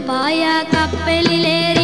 buy a capelli leri.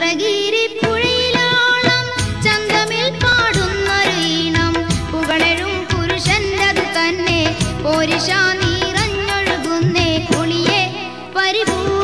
Chandragiri പുഴയിലാളം ചന്തമിൽ പാടുന്നൊരു ഈണം. പുകഴഴും പുരുഷന്റെത് തന്നെ. പോരിഷ നീറഞ്ഞൊഴുകുന്നേ. കുളിയെ പരിപൂർണ